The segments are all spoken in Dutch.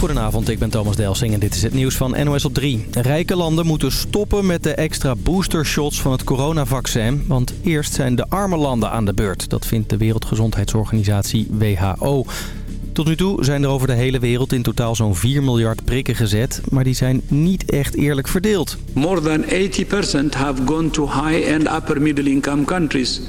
Goedenavond, ik ben Thomas Delsing en dit is het nieuws van NOS op 3. Rijke landen moeten stoppen met de extra boostershots van het coronavaccin. Want eerst zijn de arme landen aan de beurt. Dat vindt de Wereldgezondheidsorganisatie WHO. Tot nu toe zijn er over de hele wereld in totaal zo'n 4 miljard prikken gezet. Maar die zijn niet echt eerlijk verdeeld. More than 80% have gone to high and upper middle income countries.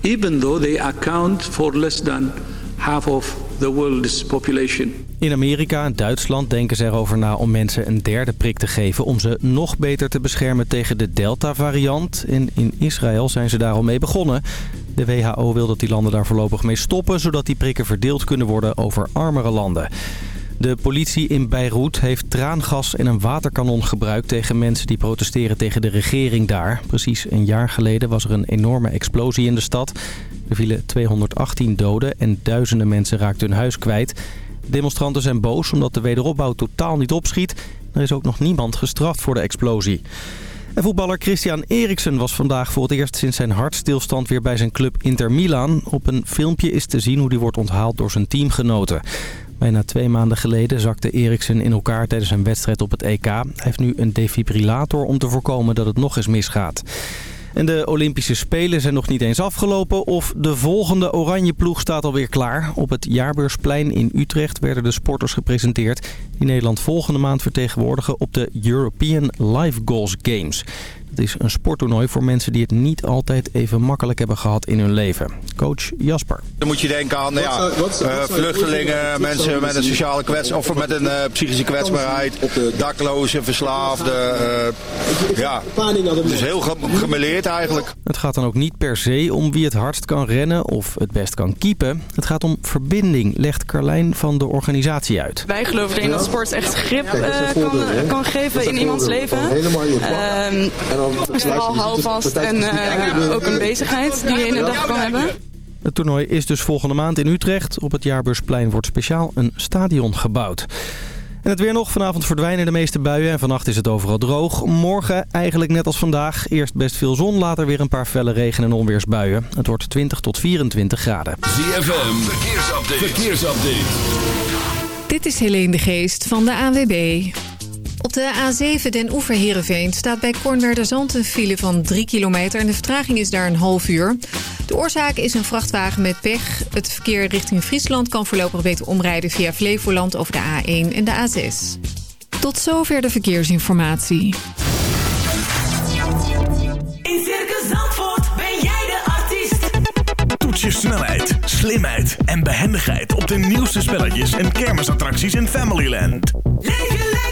Even though they account for less than half of the world's population. In Amerika en Duitsland denken ze erover na om mensen een derde prik te geven... om ze nog beter te beschermen tegen de Delta-variant. En in Israël zijn ze daarom mee begonnen. De WHO wil dat die landen daar voorlopig mee stoppen... zodat die prikken verdeeld kunnen worden over armere landen. De politie in Beirut heeft traangas en een waterkanon gebruikt tegen mensen die protesteren tegen de regering daar. Precies een jaar geleden was er een enorme explosie in de stad. Er vielen 218 doden en duizenden mensen raakten hun huis kwijt. Demonstranten zijn boos omdat de wederopbouw totaal niet opschiet. Er is ook nog niemand gestraft voor de explosie. Voetballer Christian Eriksen was vandaag voor het eerst sinds zijn hartstilstand weer bij zijn club Inter Milan. Op een filmpje is te zien hoe die wordt onthaald door zijn teamgenoten. Bijna twee maanden geleden zakte Eriksen in elkaar tijdens een wedstrijd op het EK. Hij heeft nu een defibrillator om te voorkomen dat het nog eens misgaat. En de Olympische Spelen zijn nog niet eens afgelopen of de volgende oranje ploeg staat alweer klaar. Op het Jaarbeursplein in Utrecht werden de sporters gepresenteerd die Nederland volgende maand vertegenwoordigen op de European Life Goals Games. Het is een sporttoernooi voor mensen die het niet altijd even makkelijk hebben gehad in hun leven. Coach Jasper. Dan moet je denken aan ja, uh, vluchtelingen, mensen met een sociale kwets of met een uh, psychische kwetsbaarheid, daklozen, verslaafden. Uh, ja, het is heel gemeleerd eigenlijk. Het gaat dan ook niet per se om wie het hardst kan rennen of het best kan keepen. Het gaat om verbinding, legt Carlijn van de organisatie uit. Wij geloven erin dat sport echt grip kan, kan, geven in iemands leven. Ehm, het is vooral houvast en uh, ook een bezigheid die je in de dag kan hebben. Het toernooi is dus volgende maand in Utrecht. Op het Jaarbeursplein wordt speciaal een stadion gebouwd. En het weer nog. Vanavond verdwijnen de meeste buien en vannacht is het overal droog. Morgen eigenlijk net als vandaag. Eerst best veel zon, later weer een paar felle regen- en onweersbuien. Het wordt 20 tot 24 graden. ZFM, verkeersupdate. verkeersupdate. Dit is Helene de Geest van de AWB. Op de A7 Den Oever Heerenveen staat bij Zand een file van 3 kilometer... en de vertraging is daar een half uur. De oorzaak is een vrachtwagen met pech. Het verkeer richting Friesland kan voorlopig beter omrijden via Flevoland over de A1 en de A6. Tot zover de verkeersinformatie. In Circus Zandvoort ben jij de artiest. Toets je snelheid, slimheid en behendigheid op de nieuwste spelletjes en kermisattracties in Familyland. Leef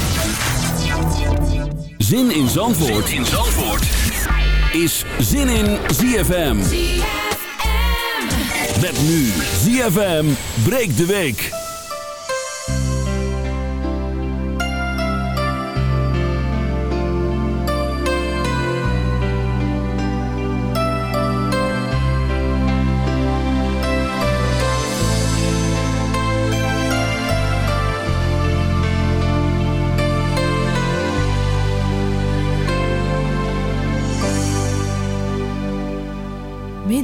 Zin in Zandvoort, zin in Zandvoort. is Zin in ZFM. Met nu ZFM breekt de week.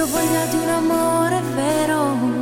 più voglia di un amore vero.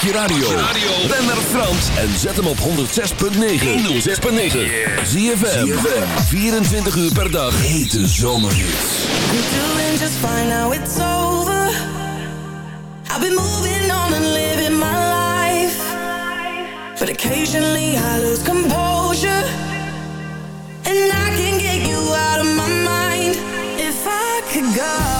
Zet je radio. Ben naar Frans en zet hem op 106.9. 106.9. Zie je 24 uur per dag. Hete zomerhits. I'm doing just fine now it's over. I've been moving on and living my life. But occasionally I lose composure. And I can get you out of my mind. If I could go.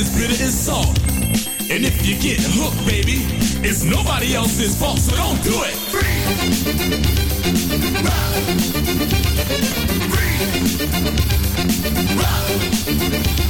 is bitter as salt. And if you get hooked, baby, it's nobody else's fault, so don't do it. Free. Rock. Free. Rock.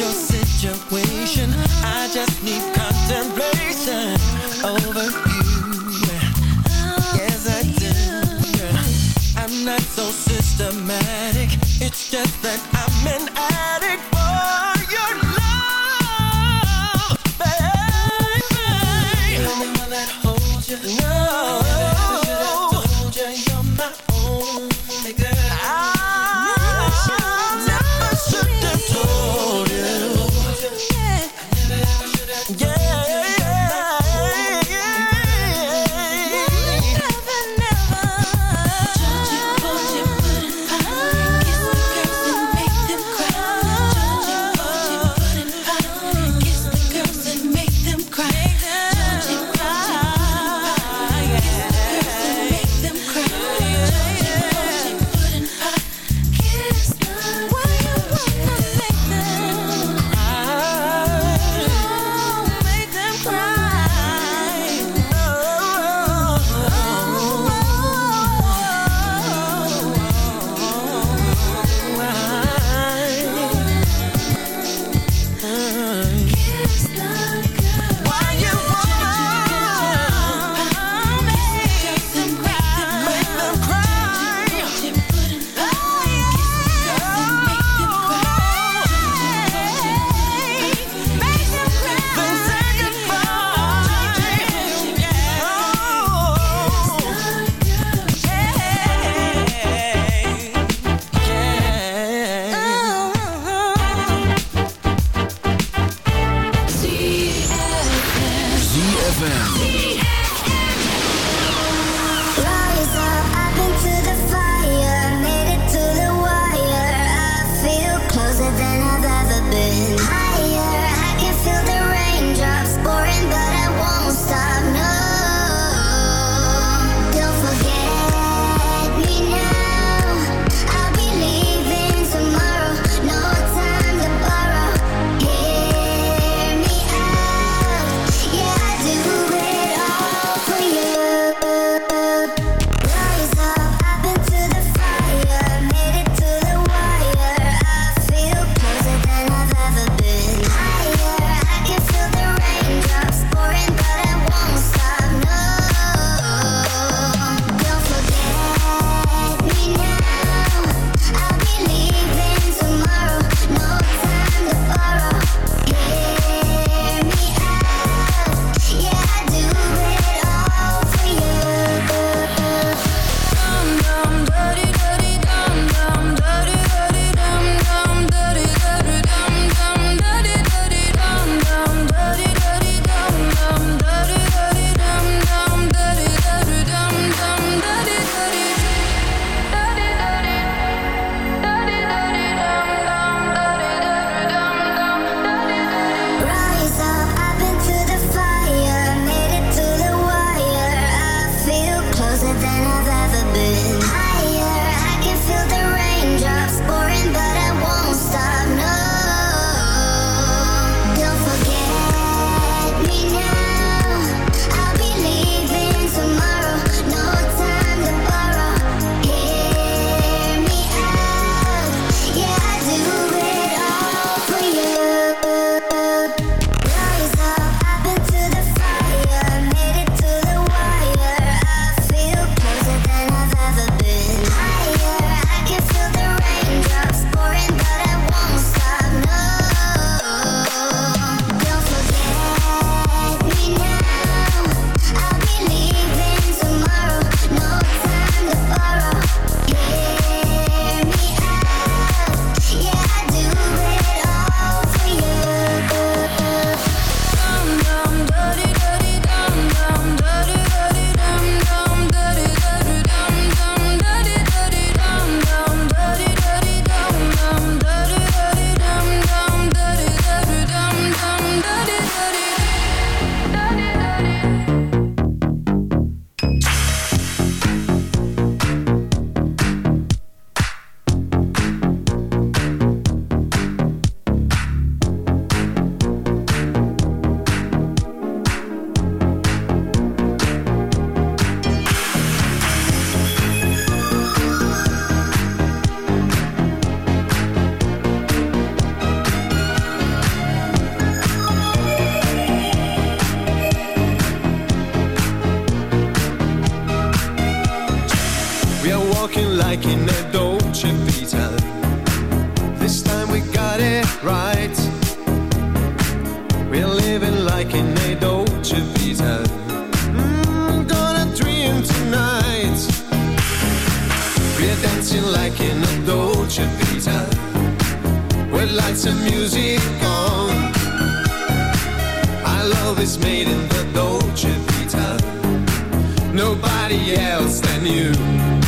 your situation. I just need contemplation over you. Yes, I do. I'm not so systematic. It's just that I else than you.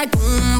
like. Mm,